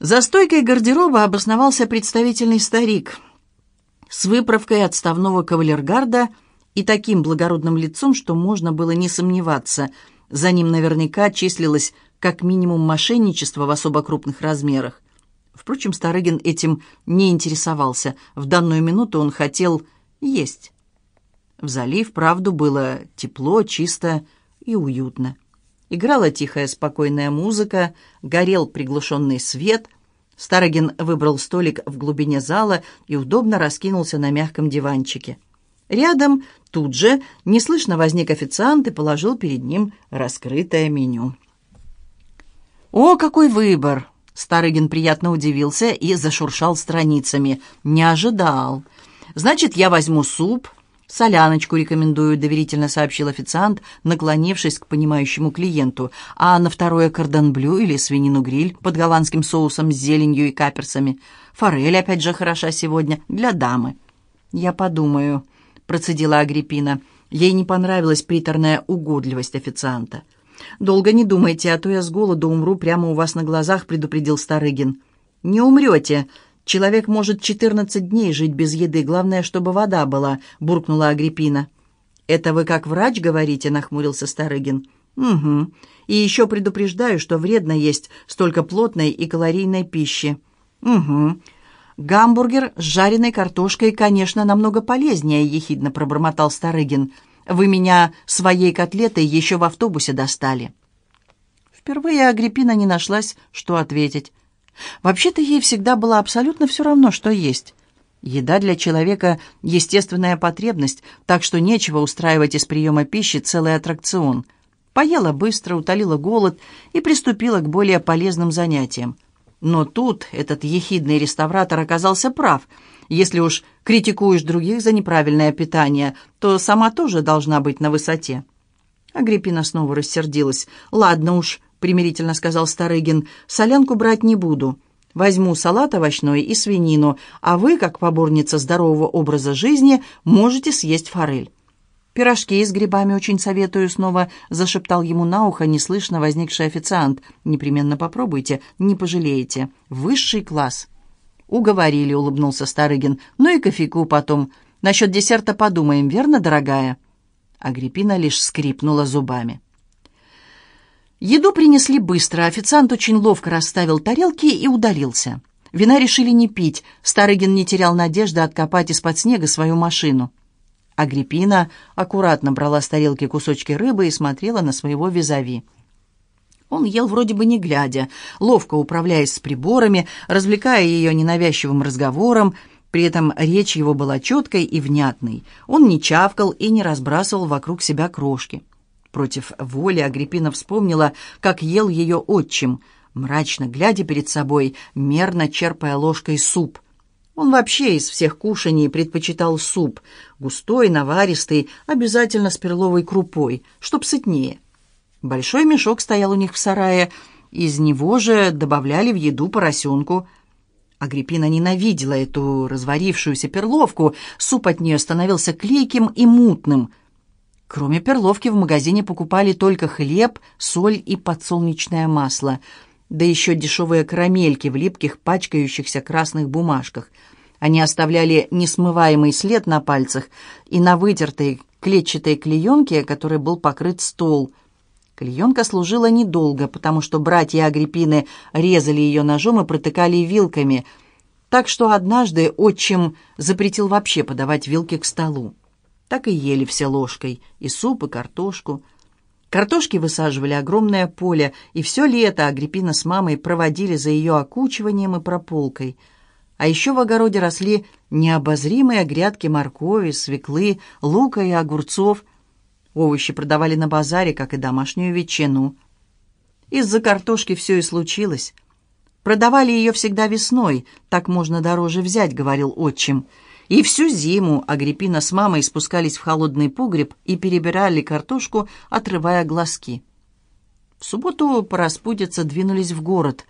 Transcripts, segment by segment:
За стойкой гардероба обосновался представительный старик с выправкой отставного кавалергарда и таким благородным лицом, что можно было не сомневаться. За ним наверняка числилось как минимум мошенничество в особо крупных размерах. Впрочем, Старыгин этим не интересовался. В данную минуту он хотел есть. В залив, правду, было тепло, чисто и уютно. Играла тихая, спокойная музыка, горел приглушенный свет. Старогин выбрал столик в глубине зала и удобно раскинулся на мягком диванчике. Рядом, тут же, неслышно возник официант и положил перед ним раскрытое меню. «О, какой выбор!» Старыгин приятно удивился и зашуршал страницами. «Не ожидал. Значит, я возьму суп, «Соляночку рекомендую», — доверительно сообщил официант, наклонившись к понимающему клиенту. «А на второе кордон-блю или свинину-гриль под голландским соусом с зеленью и каперсами. Форель, опять же, хороша сегодня, для дамы». «Я подумаю», — процедила Агриппина. Ей не понравилась приторная угодливость официанта. «Долго не думайте, а то я с голоду умру прямо у вас на глазах», — предупредил Старыгин. «Не умрете», «Человек может четырнадцать дней жить без еды, главное, чтобы вода была», — буркнула Агриппина. «Это вы как врач говорите?» — нахмурился Старыгин. «Угу. И еще предупреждаю, что вредно есть столько плотной и калорийной пищи». «Угу. Гамбургер с жареной картошкой, конечно, намного полезнее», — ехидно пробормотал Старыгин. «Вы меня своей котлетой еще в автобусе достали». Впервые Агриппина не нашлась, что ответить. Вообще-то ей всегда было абсолютно все равно, что есть. Еда для человека – естественная потребность, так что нечего устраивать из приема пищи целый аттракцион. Поела быстро, утолила голод и приступила к более полезным занятиям. Но тут этот ехидный реставратор оказался прав. Если уж критикуешь других за неправильное питание, то сама тоже должна быть на высоте. Агриппина снова рассердилась. «Ладно уж, примирительно сказал Старыгин. «Солянку брать не буду. Возьму салат овощной и свинину, а вы, как поборница здорового образа жизни, можете съесть форель». «Пирожки с грибами очень советую снова», — зашептал ему на ухо неслышно возникший официант. «Непременно попробуйте, не пожалеете. Высший класс». «Уговорили», — улыбнулся Старыгин. «Ну и кофейку потом. Насчет десерта подумаем, верно, дорогая?» Агриппина лишь скрипнула зубами. Еду принесли быстро, официант очень ловко расставил тарелки и удалился. Вина решили не пить, Старыгин не терял надежды откопать из-под снега свою машину. Агриппина аккуратно брала с тарелки кусочки рыбы и смотрела на своего визави. Он ел вроде бы не глядя, ловко управляясь с приборами, развлекая ее ненавязчивым разговором, при этом речь его была четкой и внятной. Он не чавкал и не разбрасывал вокруг себя крошки. Против воли Агриппина вспомнила, как ел ее отчим, мрачно глядя перед собой, мерно черпая ложкой суп. Он вообще из всех кушаний предпочитал суп, густой, наваристый, обязательно с перловой крупой, чтоб сытнее. Большой мешок стоял у них в сарае, из него же добавляли в еду поросенку. Агриппина ненавидела эту разварившуюся перловку, суп от нее становился клейким и мутным — Кроме перловки в магазине покупали только хлеб, соль и подсолнечное масло, да еще дешевые карамельки в липких, пачкающихся красных бумажках. Они оставляли несмываемый след на пальцах и на вытертой клетчатой клеенке, которой был покрыт стол. Клеенка служила недолго, потому что братья Агриппины резали ее ножом и протыкали вилками, так что однажды отчим запретил вообще подавать вилки к столу. Так и ели все ложкой, и суп, и картошку. Картошки высаживали огромное поле, и все лето Агриппина с мамой проводили за ее окучиванием и прополкой. А еще в огороде росли необозримые грядки моркови, свеклы, лука и огурцов. Овощи продавали на базаре, как и домашнюю ветчину. Из-за картошки все и случилось. Продавали ее всегда весной, так можно дороже взять, говорил отчим. И всю зиму Агриппина с мамой спускались в холодный погреб и перебирали картошку, отрывая глазки. В субботу по распутице двинулись в город.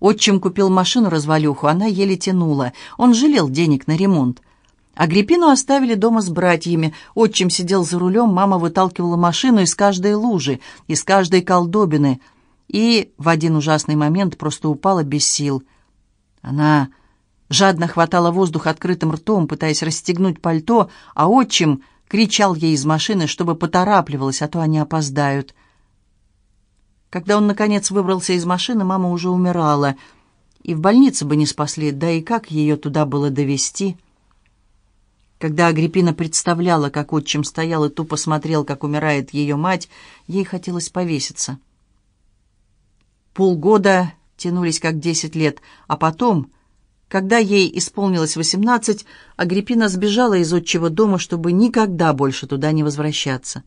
Отчим купил машину-развалюху, она еле тянула. Он жалел денег на ремонт. Агриппину оставили дома с братьями. Отчим сидел за рулем, мама выталкивала машину из каждой лужи, из каждой колдобины. И в один ужасный момент просто упала без сил. Она жадно хватала воздух открытым ртом, пытаясь расстегнуть пальто, а отчим кричал ей из машины, чтобы поторапливалась, а то они опоздают. Когда он, наконец, выбрался из машины, мама уже умирала, и в больнице бы не спасли, да и как ее туда было довести? Когда Агриппина представляла, как отчим стоял и тупо смотрел, как умирает ее мать, ей хотелось повеситься. Полгода тянулись как десять лет, а потом, когда ей исполнилось восемнадцать, Агриппина сбежала из отчего дома, чтобы никогда больше туда не возвращаться.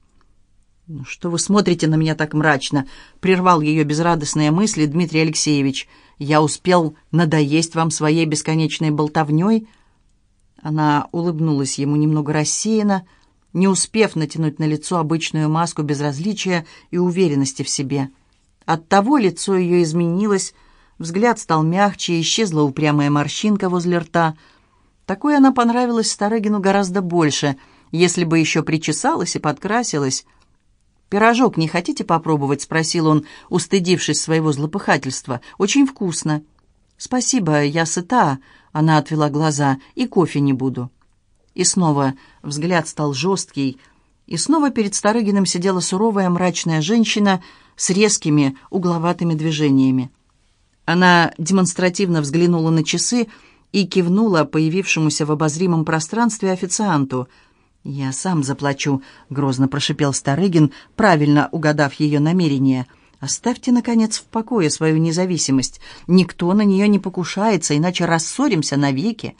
«Ну что вы смотрите на меня так мрачно?» — прервал ее безрадостные мысли Дмитрий Алексеевич. «Я успел надоесть вам своей бесконечной болтовней?» Она улыбнулась ему немного рассеянно, не успев натянуть на лицо обычную маску безразличия и уверенности в себе. Оттого лицо ее изменилось, взгляд стал мягче, исчезла упрямая морщинка возле рта. Такой она понравилась Старыгину гораздо больше, если бы еще причесалась и подкрасилась. «Пирожок не хотите попробовать?» — спросил он, устыдившись своего злопыхательства. «Очень вкусно». «Спасибо, я сыта», — она отвела глаза, — «и кофе не буду». И снова взгляд стал жесткий, и снова перед Старыгиным сидела суровая мрачная женщина с резкими угловатыми движениями. Она демонстративно взглянула на часы и кивнула появившемуся в обозримом пространстве официанту — «Я сам заплачу», — грозно прошипел Старыгин, правильно угадав ее намерение. «Оставьте, наконец, в покое свою независимость. Никто на нее не покушается, иначе рассоримся навеки».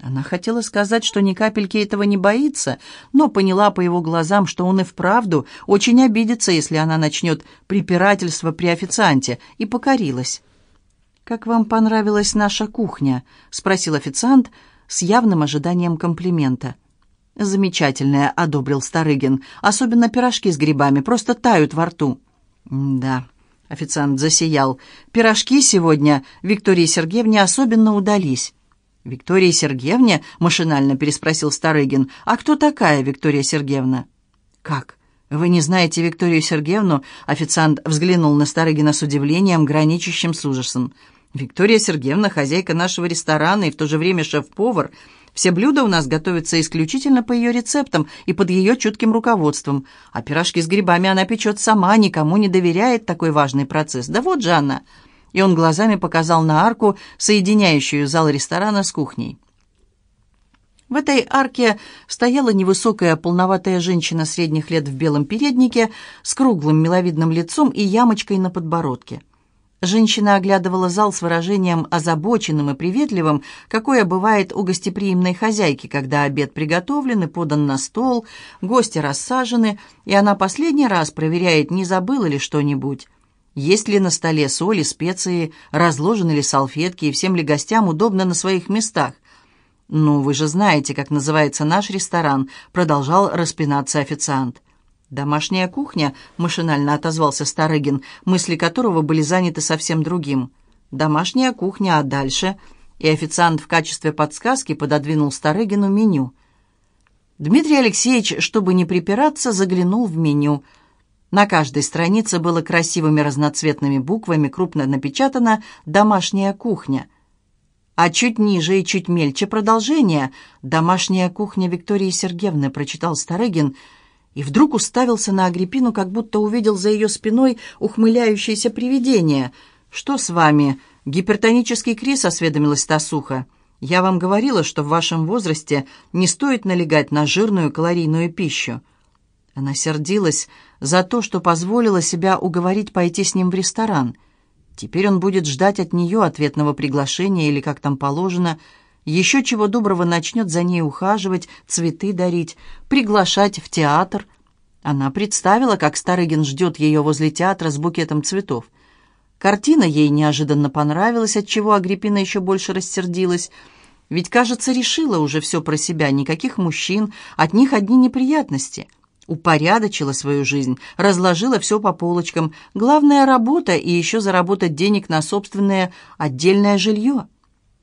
Она хотела сказать, что ни капельки этого не боится, но поняла по его глазам, что он и вправду очень обидится, если она начнет препирательство при официанте, и покорилась. «Как вам понравилась наша кухня?» — спросил официант с явным ожиданием комплимента. «Замечательное», — одобрил Старыгин. «Особенно пирожки с грибами, просто тают во рту». «Да», — официант засиял. «Пирожки сегодня Виктории Сергеевне особенно удались». «Виктория Сергеевне?» — машинально переспросил Старыгин. «А кто такая Виктория Сергеевна?» «Как? Вы не знаете Викторию Сергеевну?» Официант взглянул на Старыгина с удивлением, граничащим с ужасом. «Виктория Сергеевна — хозяйка нашего ресторана и в то же время шеф-повар. Все блюда у нас готовятся исключительно по ее рецептам и под ее чутким руководством. А пирожки с грибами она печет сама, никому не доверяет такой важный процесс. Да вот же она!» И он глазами показал на арку, соединяющую зал ресторана с кухней. В этой арке стояла невысокая полноватая женщина средних лет в белом переднике с круглым миловидным лицом и ямочкой на подбородке. Женщина оглядывала зал с выражением озабоченным и приветливым, какое бывает у гостеприимной хозяйки, когда обед приготовлен и подан на стол, гости рассажены, и она последний раз проверяет, не забыла ли что-нибудь. Есть ли на столе соли, специи, разложены ли салфетки, и всем ли гостям удобно на своих местах. «Ну, вы же знаете, как называется наш ресторан», — продолжал распинаться официант. «Домашняя кухня», — машинально отозвался Старыгин, мысли которого были заняты совсем другим. «Домашняя кухня, а дальше...» И официант в качестве подсказки пододвинул Старыгину меню. Дмитрий Алексеевич, чтобы не припираться, заглянул в меню. На каждой странице было красивыми разноцветными буквами крупно напечатано «Домашняя кухня». А чуть ниже и чуть мельче продолжение «Домашняя кухня Виктории Сергеевны», прочитал Старыгин, — и вдруг уставился на Агриппину, как будто увидел за ее спиной ухмыляющееся привидение. «Что с вами? Гипертонический криз?» — осведомилась Тасуха. «Я вам говорила, что в вашем возрасте не стоит налегать на жирную калорийную пищу». Она сердилась за то, что позволила себя уговорить пойти с ним в ресторан. Теперь он будет ждать от нее ответного приглашения или, как там положено, еще чего доброго начнет за ней ухаживать, цветы дарить, приглашать в театр. Она представила, как Старыгин ждет ее возле театра с букетом цветов. Картина ей неожиданно понравилась, отчего Агриппина еще больше рассердилась. Ведь, кажется, решила уже все про себя, никаких мужчин, от них одни неприятности. Упорядочила свою жизнь, разложила все по полочкам. Главная работа и еще заработать денег на собственное отдельное жилье.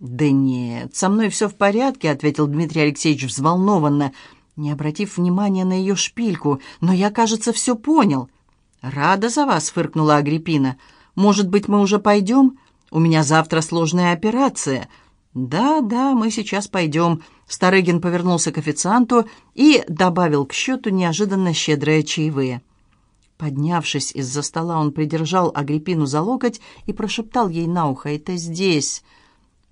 «Да нет, со мной все в порядке», — ответил Дмитрий Алексеевич взволнованно, не обратив внимания на ее шпильку. «Но я, кажется, все понял». «Рада за вас», — фыркнула Агриппина. «Может быть, мы уже пойдем? У меня завтра сложная операция». «Да, да, мы сейчас пойдем». Старыгин повернулся к официанту и добавил к счету неожиданно щедрые чаевые. Поднявшись из-за стола, он придержал Агриппину за локоть и прошептал ей на ухо «Это здесь».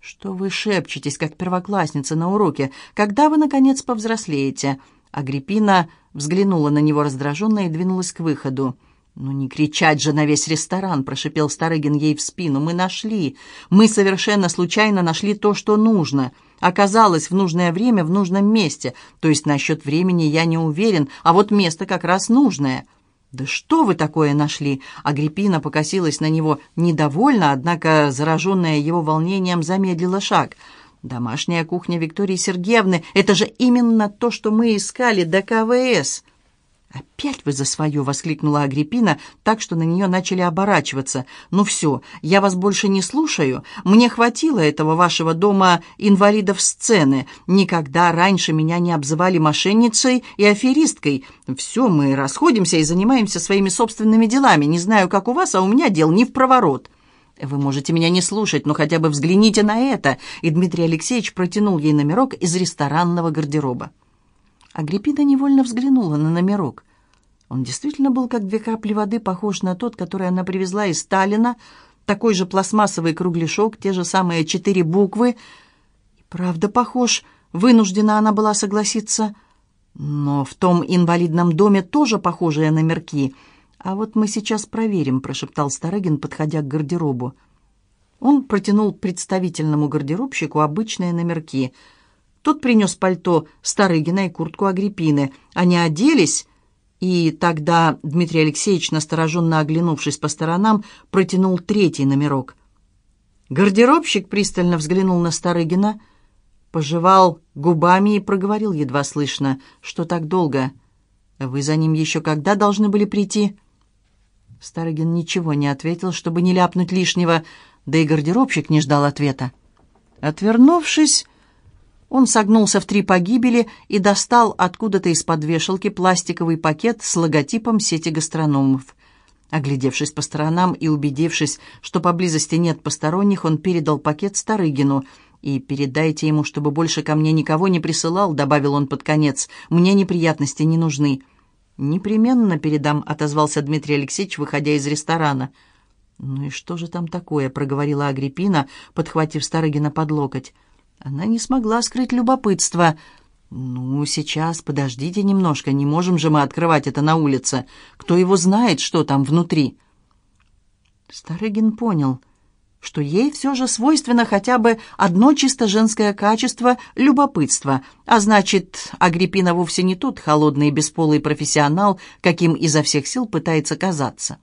«Что вы шепчетесь, как первоклассница на уроке? Когда вы, наконец, повзрослеете?» Агриппина взглянула на него раздраженно и двинулась к выходу. «Ну не кричать же на весь ресторан!» — прошипел Старыгин ей в спину. «Мы нашли! Мы совершенно случайно нашли то, что нужно. Оказалось в нужное время в нужном месте. То есть насчет времени я не уверен, а вот место как раз нужное». «Да что вы такое нашли?» Агриппина покосилась на него недовольно, однако, зараженная его волнением, замедлила шаг — Домашняя кухня Виктории Сергеевны — это же именно то, что мы искали до КВС. «Опять вы за свое!» — воскликнула Агриппина, так что на нее начали оборачиваться. «Ну все, я вас больше не слушаю. Мне хватило этого вашего дома инвалидов сцены. Никогда раньше меня не обзывали мошенницей и аферисткой. Все, мы расходимся и занимаемся своими собственными делами. Не знаю, как у вас, а у меня дел не в проворот». «Вы можете меня не слушать, но хотя бы взгляните на это!» И Дмитрий Алексеевич протянул ей номерок из ресторанного гардероба. Агриппина невольно взглянула на номерок. Он действительно был, как две капли воды, похож на тот, который она привезла из Сталина, такой же пластмассовый кругляшок, те же самые четыре буквы. И правда похож, вынуждена она была согласиться. Но в том инвалидном доме тоже похожие номерки — «А вот мы сейчас проверим», — прошептал Старыгин, подходя к гардеробу. Он протянул представительному гардеробщику обычные номерки. Тот принес пальто Старыгина и куртку Агриппины. Они оделись, и тогда Дмитрий Алексеевич, настороженно оглянувшись по сторонам, протянул третий номерок. Гардеробщик пристально взглянул на Старыгина, пожевал губами и проговорил едва слышно, что так долго. «Вы за ним еще когда должны были прийти?» Старыгин ничего не ответил, чтобы не ляпнуть лишнего, да и гардеробщик не ждал ответа. Отвернувшись, он согнулся в три погибели и достал откуда-то из-под вешалки пластиковый пакет с логотипом сети гастрономов. Оглядевшись по сторонам и убедившись, что поблизости нет посторонних, он передал пакет Старыгину. «И передайте ему, чтобы больше ко мне никого не присылал», — добавил он под конец. «Мне неприятности не нужны». «Непременно передам», — отозвался Дмитрий Алексеевич, выходя из ресторана. «Ну и что же там такое?» — проговорила Агриппина, подхватив Старыгина под локоть. Она не смогла скрыть любопытство. «Ну, сейчас, подождите немножко, не можем же мы открывать это на улице. Кто его знает, что там внутри?» Старыгин понял — что ей все же свойственно хотя бы одно чисто женское качество — любопытство, а значит, Агриппина вовсе не тот холодный и бесполый профессионал, каким изо всех сил пытается казаться.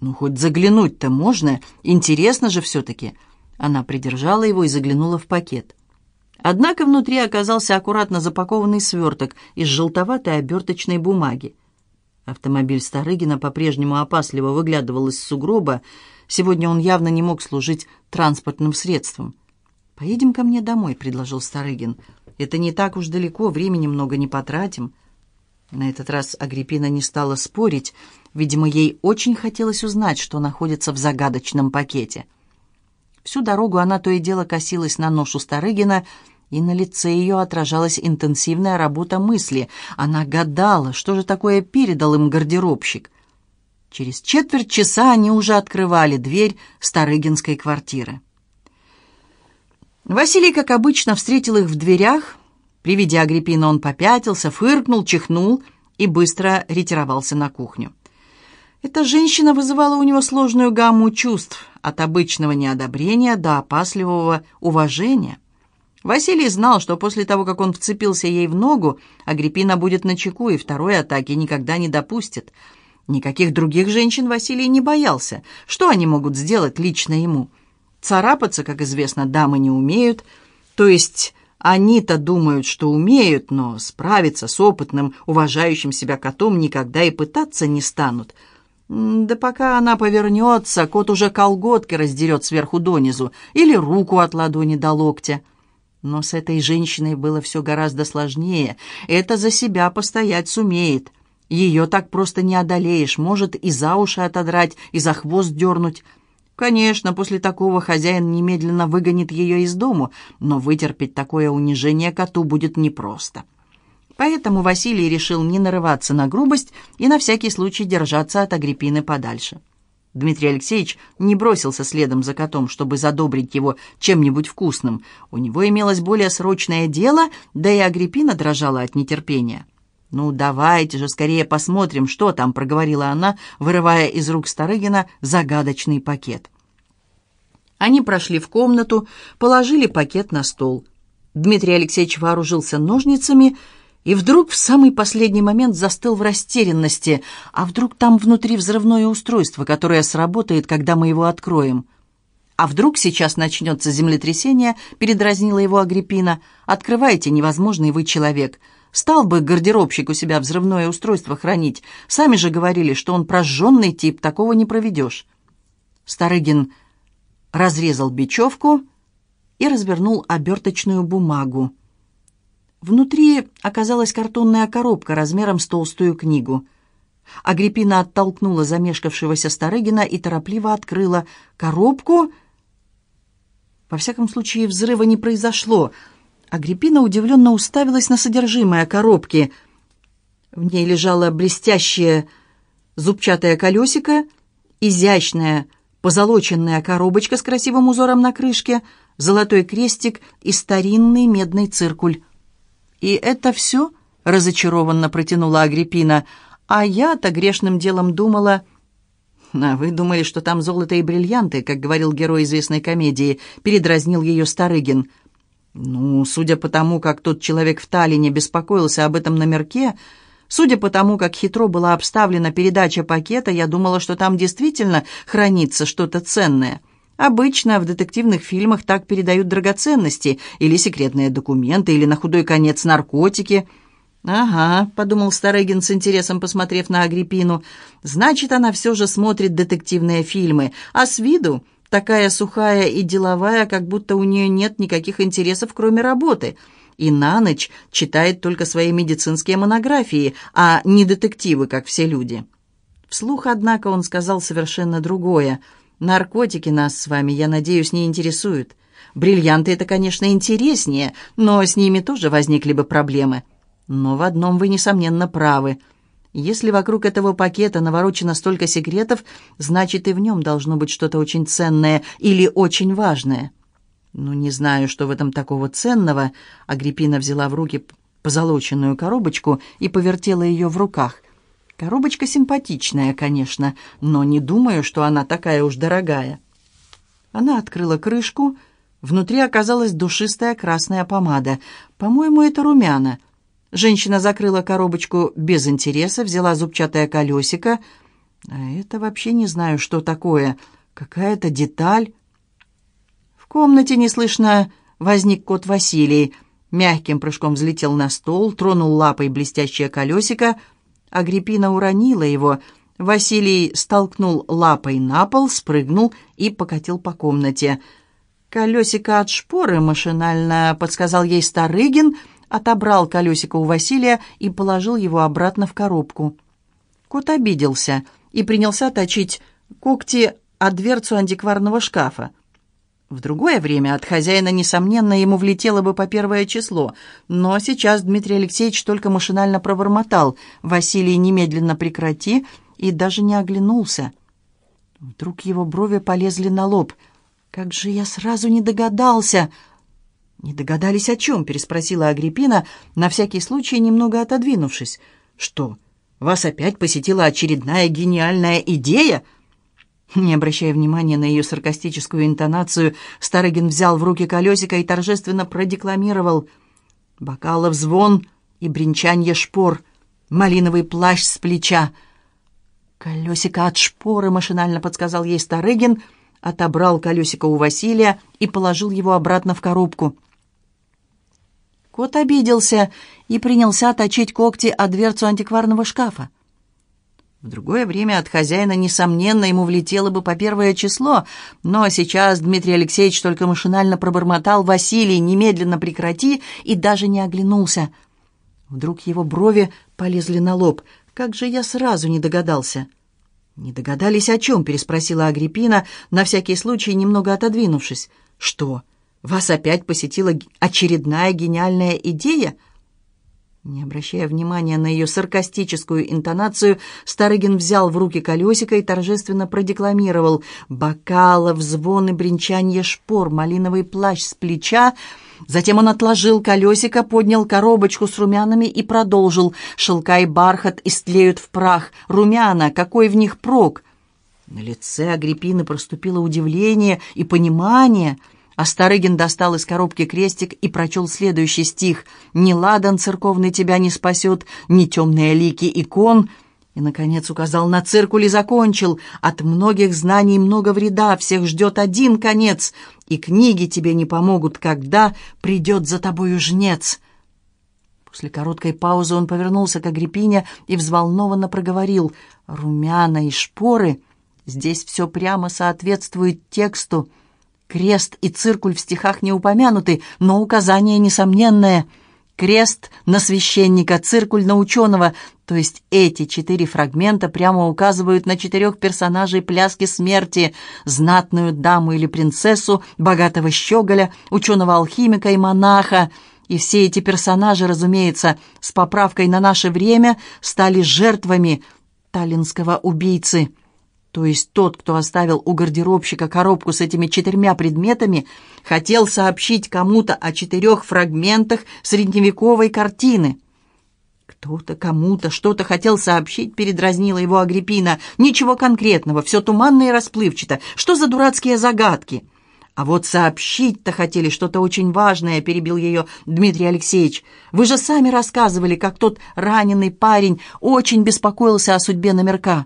«Ну, хоть заглянуть-то можно, интересно же все-таки». Она придержала его и заглянула в пакет. Однако внутри оказался аккуратно запакованный сверток из желтоватой оберточной бумаги. Автомобиль Старыгина по-прежнему опасливо выглядывал из сугроба, Сегодня он явно не мог служить транспортным средством. «Поедем ко мне домой», — предложил Старыгин. «Это не так уж далеко, времени много не потратим». На этот раз Агриппина не стала спорить. Видимо, ей очень хотелось узнать, что находится в загадочном пакете. Всю дорогу она то и дело косилась на ношу Старыгина, и на лице ее отражалась интенсивная работа мысли. Она гадала, что же такое передал им гардеробщик. Через четверть часа они уже открывали дверь Старыгинской квартиры. Василий, как обычно, встретил их в дверях. При виде Агриппины он попятился, фыркнул, чихнул и быстро ретировался на кухню. Эта женщина вызывала у него сложную гамму чувств, от обычного неодобрения до опасливого уважения. Василий знал, что после того, как он вцепился ей в ногу, Агриппина будет начеку и второй атаки никогда не допустит – Никаких других женщин Василий не боялся. Что они могут сделать лично ему? Царапаться, как известно, дамы не умеют. То есть они-то думают, что умеют, но справиться с опытным, уважающим себя котом никогда и пытаться не станут. Да пока она повернется, кот уже колготки раздерет сверху донизу или руку от ладони до локтя. Но с этой женщиной было все гораздо сложнее. Это за себя постоять сумеет. Ее так просто не одолеешь, может и за уши отодрать, и за хвост дернуть. Конечно, после такого хозяин немедленно выгонит ее из дому, но вытерпеть такое унижение коту будет непросто. Поэтому Василий решил не нарываться на грубость и на всякий случай держаться от Агриппины подальше. Дмитрий Алексеевич не бросился следом за котом, чтобы задобрить его чем-нибудь вкусным. У него имелось более срочное дело, да и Агриппина дрожала от нетерпения. «Ну, давайте же скорее посмотрим, что там», — проговорила она, вырывая из рук Старыгина загадочный пакет. Они прошли в комнату, положили пакет на стол. Дмитрий Алексеевич вооружился ножницами и вдруг в самый последний момент застыл в растерянности. А вдруг там внутри взрывное устройство, которое сработает, когда мы его откроем? А вдруг сейчас начнется землетрясение, передразнила его Агриппина. Открывайте, невозможный вы человек. Стал бы гардеробщик у себя взрывное устройство хранить. Сами же говорили, что он прожженный тип, такого не проведешь. Старыгин разрезал бечевку и развернул оберточную бумагу. Внутри оказалась картонная коробка размером с толстую книгу. Агриппина оттолкнула замешкавшегося Старыгина и торопливо открыла коробку. Во всяком случае, взрыва не произошло. Агриппина удивленно уставилась на содержимое коробки. В ней лежало блестящее зубчатое колесико, изящная позолоченная коробочка с красивым узором на крышке, золотой крестик и старинный медный циркуль. «И это все?» — разочарованно протянула Агриппина. «А я-то грешным делом думала...» «А вы думали, что там золото и бриллианты, как говорил герой известной комедии», — передразнил ее Старыгин. «Ну, судя по тому, как тот человек в Таллине беспокоился об этом номерке, судя по тому, как хитро была обставлена передача пакета, я думала, что там действительно хранится что-то ценное». Обычно в детективных фильмах так передают драгоценности или секретные документы, или на худой конец наркотики. «Ага», — подумал Старыгин с интересом, посмотрев на Агриппину, «значит, она все же смотрит детективные фильмы, а с виду такая сухая и деловая, как будто у нее нет никаких интересов, кроме работы» и на ночь читает только свои медицинские монографии, а не детективы, как все люди. Вслух, однако, он сказал совершенно другое — Наркотики нас с вами, я надеюсь, не интересуют. Бриллианты — это, конечно, интереснее, но с ними тоже возникли бы проблемы. Но в одном вы, несомненно, правы. Если вокруг этого пакета наворочено столько секретов, значит, и в нем должно быть что-то очень ценное или очень важное. Ну, не знаю, что в этом такого ценного. Агриппина взяла в руки позолоченную коробочку и повертела ее в руках. Коробочка симпатичная, конечно, но не думаю, что она такая уж дорогая. Она открыла крышку. Внутри оказалась душистая красная помада. По-моему, это румяна. Женщина закрыла коробочку без интереса, взяла зубчатое колесико. А это вообще не знаю, что такое. Какая-то деталь. В комнате неслышно возник кот Василий. Мягким прыжком взлетел на стол, тронул лапой блестящее колесико — Агриппина уронила его. Василий столкнул лапой на пол, спрыгнул и покатил по комнате. «Колесико от шпоры», — машинально подсказал ей Старыгин, отобрал колесико у Василия и положил его обратно в коробку. Кот обиделся и принялся точить когти от дверцу антикварного шкафа. В другое время от хозяина, несомненно, ему влетело бы по первое число, но сейчас Дмитрий Алексеевич только машинально пробормотал «Василий, немедленно прекрати!» и даже не оглянулся. Вдруг его брови полезли на лоб. «Как же я сразу не догадался!» «Не догадались о чем?» — переспросила Агриппина, на всякий случай немного отодвинувшись. «Что, вас опять посетила очередная гениальная идея?» Не обращая внимания на ее саркастическую интонацию, Старыгин взял в руки колесико и торжественно продекламировал «Бокалов звон и бренчанье шпор, малиновый плащ с плеча». «Колесико от шпоры», — машинально подсказал ей Старыгин, отобрал колесико у Василия и положил его обратно в коробку. Кот обиделся и принялся точить когти о дверцу антикварного шкафа. В другое время от хозяина, несомненно, ему влетело бы по первое число, но сейчас Дмитрий Алексеевич только машинально пробормотал «Василий, немедленно прекрати!» и даже не оглянулся. Вдруг его брови полезли на лоб. «Как же я сразу не догадался!» «Не догадались, о чем?» — переспросила Агриппина, на всякий случай немного отодвинувшись. «Что, вас опять посетила очередная гениальная идея?» Не обращая внимания на ее саркастическую интонацию, Старыгин взял в руки колесико и торжественно продекламировал «Бокалов, звон и бренчанье шпор, малиновый плащ с плеча». Затем он отложил колесико, поднял коробочку с румянами и продолжил «Шелка и бархат истлеют в прах. Румяна, какой в них прок?» На лице Агриппины проступило удивление и понимание – Старыгин достал из коробки крестик и прочел следующий стих «Ни ладан церковный тебя не спасет, ни темные лики икон». И, наконец, указал на циркуль и закончил. «От многих знаний много вреда, всех ждет один конец, и книги тебе не помогут, когда придет за тобою жнец». После короткой паузы он повернулся к Агриппине и взволнованно проговорил «Румяна и шпоры, здесь все прямо соответствует тексту». Крест и циркуль в стихах не упомянуты, но указание несомненное. Крест на священника, циркуль на ученого, то есть эти четыре фрагмента прямо указывают на четырех персонажей пляски смерти, знатную даму или принцессу, богатого щеголя, ученого-алхимика и монаха. И все эти персонажи, разумеется, с поправкой на наше время, стали жертвами таллинского убийцы. То есть тот, кто оставил у гардеробщика коробку с этими четырьмя предметами, хотел сообщить кому-то о четырех фрагментах средневековой картины. «Кто-то кому-то что-то хотел сообщить», — передразнила его Агриппина. «Ничего конкретного, все туманно и расплывчато. Что за дурацкие загадки?» «А вот сообщить-то хотели что-то очень важное», — перебил ее Дмитрий Алексеевич. «Вы же сами рассказывали, как тот раненый парень очень беспокоился о судьбе номерка».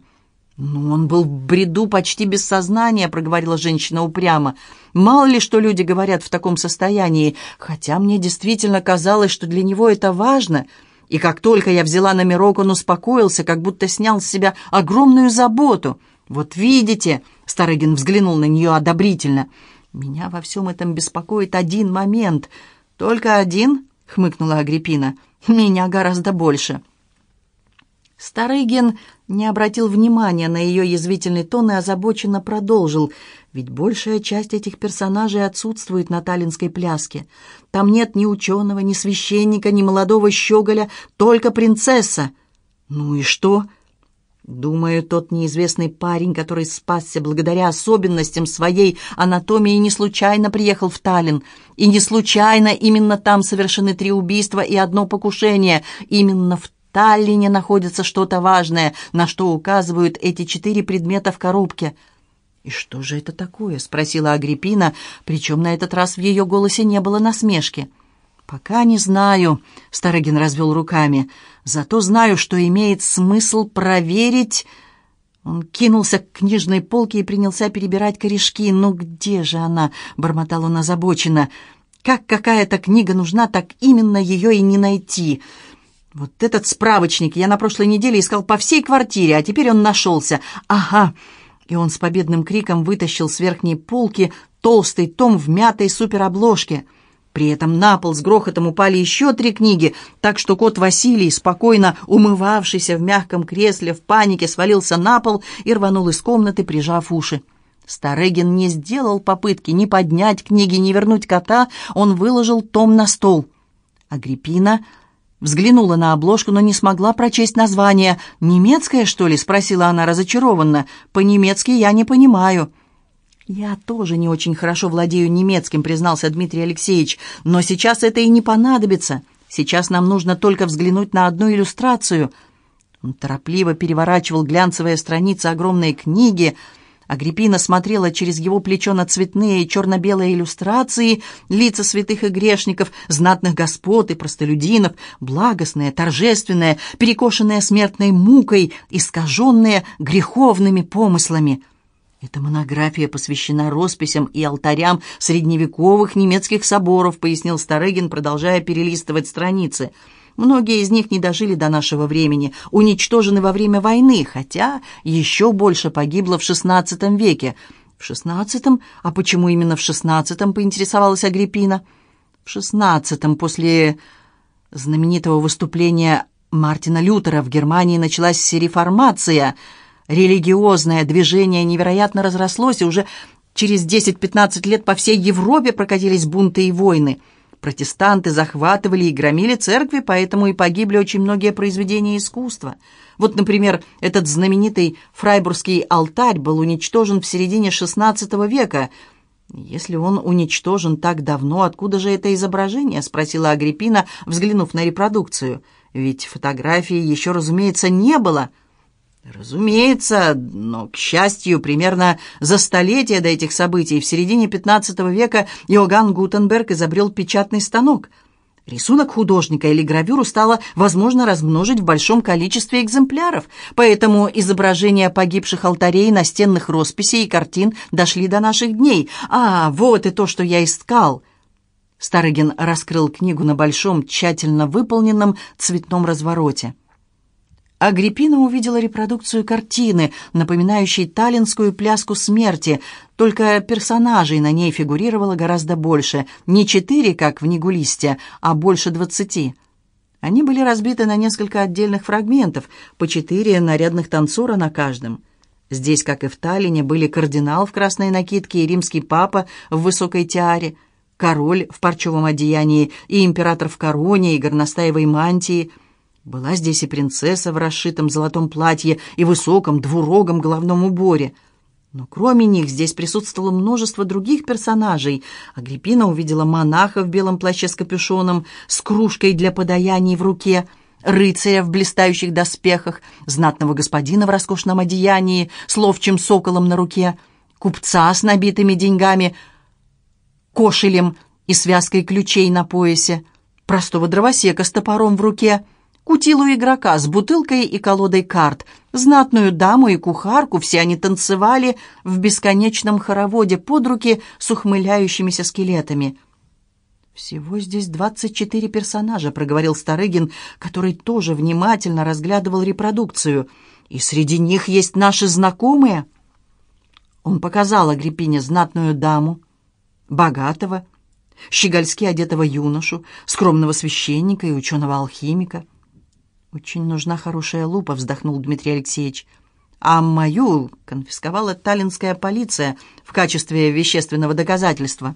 «Ну, он был в бреду почти без сознания», — проговорила женщина упрямо. «Мало ли, что люди говорят в таком состоянии, хотя мне действительно казалось, что для него это важно. И как только я взяла номерок, он успокоился, как будто снял с себя огромную заботу. Вот видите», — Старыгин взглянул на нее одобрительно, — «меня во всем этом беспокоит один момент». «Только один?» — хмыкнула Агриппина. «Меня гораздо больше». Старыгин не обратил внимания на ее язвительный тон и озабоченно продолжил. Ведь большая часть этих персонажей отсутствует на таллинской пляске. Там нет ни ученого, ни священника, ни молодого щеголя, только принцесса. Ну и что? Думаю, тот неизвестный парень, который спасся благодаря особенностям своей анатомии, не случайно приехал в Таллин. И не случайно именно там совершены три убийства и одно покушение. Именно в Таллине находится что-то важное, на что указывают эти четыре предмета в коробке». «И что же это такое?» — спросила Агриппина, причем на этот раз в ее голосе не было насмешки. «Пока не знаю», — Старогин развел руками. «Зато знаю, что имеет смысл проверить...» Он кинулся к книжной полке и принялся перебирать корешки. «Ну где же она?» — бормотал он озабоченно. «Как какая-то книга нужна, так именно ее и не найти». Вот этот справочник я на прошлой неделе искал по всей квартире, а теперь он нашелся. Ага. И он с победным криком вытащил с верхней полки толстый том в мятой суперобложке. При этом на пол с грохотом упали еще три книги, так что кот Василий, спокойно умывавшийся в мягком кресле, в панике свалился на пол и рванул из комнаты, прижав уши. Старыгин не сделал попытки ни поднять книги, ни вернуть кота, он выложил том на стол. Агриппина Взглянула на обложку, но не смогла прочесть название. «Немецкое, что ли?» — спросила она разочарованно. «По-немецки я не понимаю». «Я тоже не очень хорошо владею немецким», — признался Дмитрий Алексеевич. «Но сейчас это и не понадобится. Сейчас нам нужно только взглянуть на одну иллюстрацию». Он торопливо переворачивал глянцевые страницы огромной книги — Агриппина смотрела через его плечо на цветные и черно-белые иллюстрации, лица святых и грешников, знатных господ и простолюдинов, благостные, торжественные, перекошенные смертной мукой, искаженные греховными помыслами. Эта монография посвящена росписям и алтарям средневековых немецких соборов, пояснил Старыгин, продолжая перелистывать страницы – Многие из них не дожили до нашего времени, уничтожены во время войны, хотя еще больше погибло в XVI веке. В XVI? А почему именно в XVI, поинтересовалась Агриппина. В XVI, после знаменитого выступления Мартина Лютера в Германии началась реформация. Религиозное движение невероятно разрослось, и уже через 10-15 лет по всей Европе прокатились бунты и войны. Протестанты захватывали и громили церкви, поэтому и погибли очень многие произведения искусства. Вот, например, этот знаменитый фрайбургский алтарь был уничтожен в середине XVI века. «Если он уничтожен так давно, откуда же это изображение?» — спросила Агриппина, взглянув на репродукцию. «Ведь фотографии еще, разумеется, не было». Разумеется, но, к счастью, примерно за столетие до этих событий, в середине XV века, Иоганн Гутенберг изобрел печатный станок. Рисунок художника или гравюру стало возможно размножить в большом количестве экземпляров, поэтому изображения погибших алтарей, настенных росписей и картин дошли до наших дней. А, вот и то, что я искал. Старыгин раскрыл книгу на большом, тщательно выполненном цветном развороте. Агриппина увидела репродукцию картины, напоминающей таллинскую пляску смерти, только персонажей на ней фигурировало гораздо больше, не четыре, как в Негулисте, а больше двадцати. Они были разбиты на несколько отдельных фрагментов, по четыре нарядных танцора на каждом. Здесь, как и в Таллине, были кардинал в красной накидке и римский папа в высокой тиаре, король в парчевом одеянии и император в короне и горностаевой мантии – была здесь и принцесса в расшитом золотом платье и высоком двурогом головном уборе. Но кроме них здесь присутствовало множество других персонажей. Агриппина увидела монаха в белом плаще с капюшоном, с кружкой для подаяний в руке, рыцаря в блистающих доспехах, знатного господина в роскошном одеянии, с ловчим соколом на руке, купца с набитыми деньгами, кошелем и связкой ключей на поясе, простого дровосека с топором в руке — кутилу игрока с бутылкой и колодой карт, знатную даму и кухарку, все они танцевали в бесконечном хороводе под руки с ухмыляющимися скелетами. «Всего здесь двадцать четыре персонажа», — проговорил Старыгин, который тоже внимательно разглядывал репродукцию. «И среди них есть наши знакомые». Он показал Агриппине знатную даму, богатого, щегольски одетого юношу, скромного священника и ученого-алхимика — «Очень нужна хорошая лупа», — вздохнул Дмитрий Алексеевич. «А мою конфисковала таллинская полиция в качестве вещественного доказательства».